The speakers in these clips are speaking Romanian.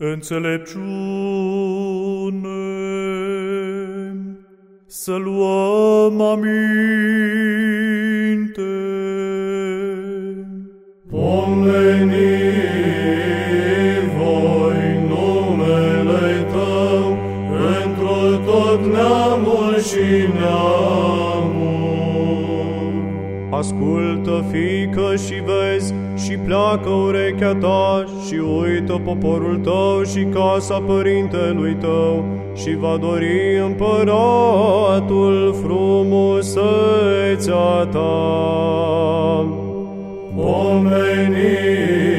Înțelepciune să luăm aminte. Pomeni voi numele Tău pentru tot neamul și neamul. Ascultă, fică, și vezi, și pleacă urechea ta, și uită poporul tău și casa părintelui tău, și va dori împăratul frumusețea ta. Pomeni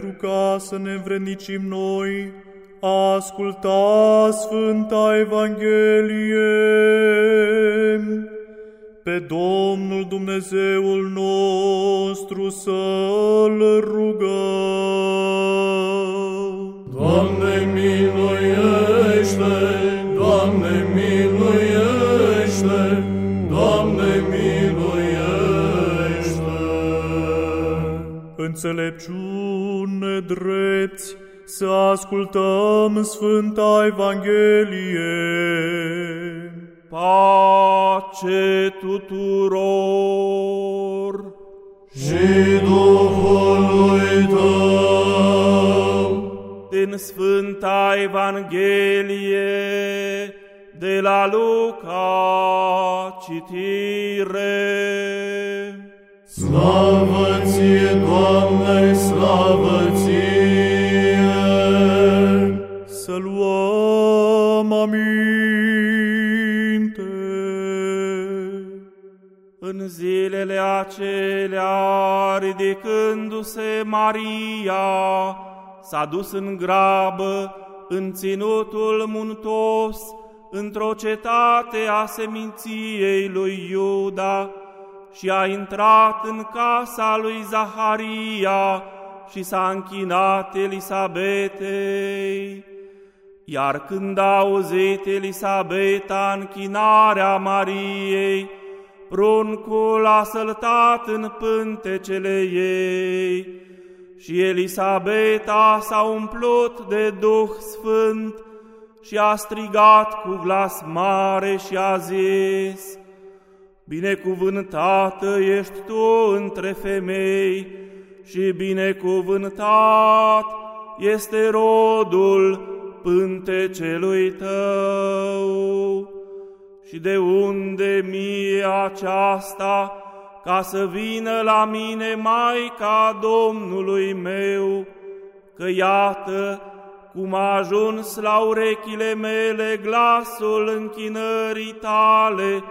pentru ca să ne învrednicim noi, a asculta Sfânta Evanghelie pe Domnul Dumnezeul nostru să-L rugăm. Doamne miluiește, Doamne miluiește, Doamne miluiește. Înțelepciune drepți să ascultăm Sfânta Evanghelie. Pace tuturor! Și Duhului Tău, Din Sfânta Evanghelie de la Luca citire. Slavă ție, Doamne, slavă ție. Să luăm aminte. În zilele acelea, ridicându-se Maria, s-a dus în grabă în ținutul muntos, într-o cetate a seminției lui Iuda, și a intrat în casa lui Zaharia și s-a închinat Elisabetei. Iar când a auzit Elisabeta închinarea Mariei, pruncul a săltat în pântecele ei și Elisabeta s-a umplut de Duh Sfânt și a strigat cu glas mare și a zis, Binecuvântată ești tu între femei și binecuvântat este rodul pântecelui tău. Și de unde mie aceasta ca să vină la mine Maica Domnului meu, că iată cum a ajuns la urechile mele glasul închinării tale,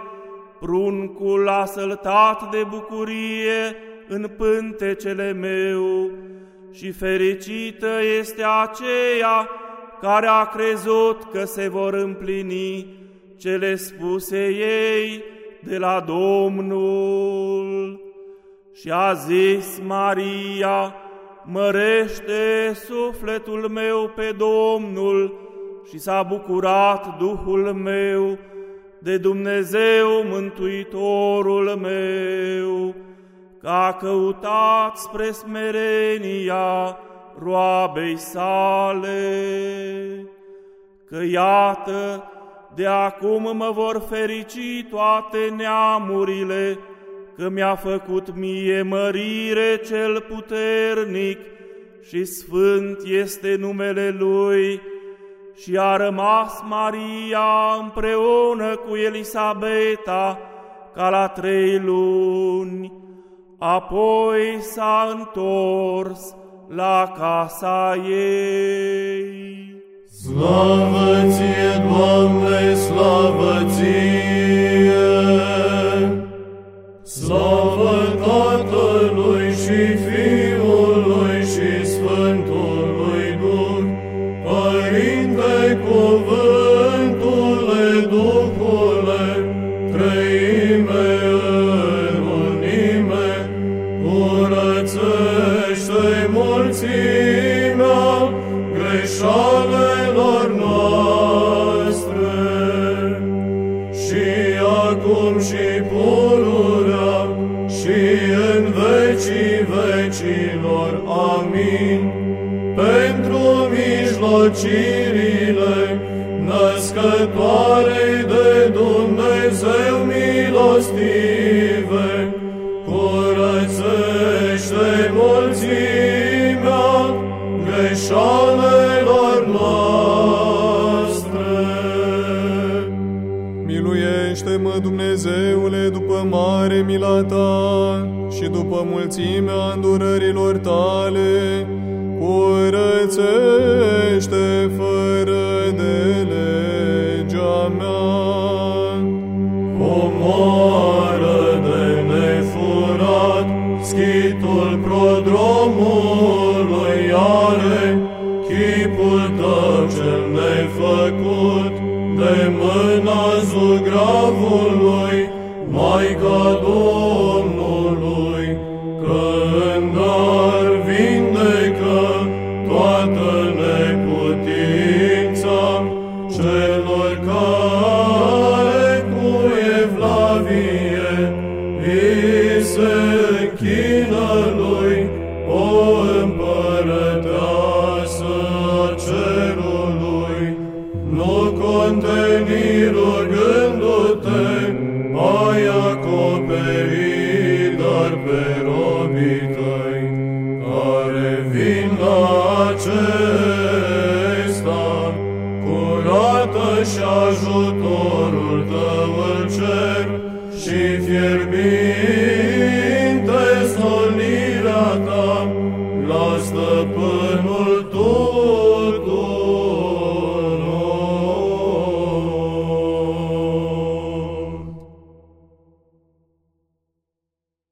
pruncul a săltat de bucurie în pântecele meu și fericită este aceea care a crezut că se vor împlini cele spuse ei de la Domnul. Și a zis Maria, mărește sufletul meu pe Domnul și s-a bucurat Duhul meu de Dumnezeu Mântuitorul meu, că a căutat spre smerenia roabei sale, că iată, de acum mă vor ferici toate neamurile, că mi-a făcut mie mărire cel puternic și sfânt este numele Lui, și a rămas Maria împreună cu Elisabeta ca la trei luni, apoi s-a întors la casa ei. Slavă ție, Doamne, slavă ție! zile, născătoare de Dumnezeu milostive, curățește mulțimea greșalelor noastre. Miluiește-mă, Dumnezeule, după mare mila ta și după mulțimea îndurărilor tale, curățește fără pe mâna zugravului, Maica Domnului.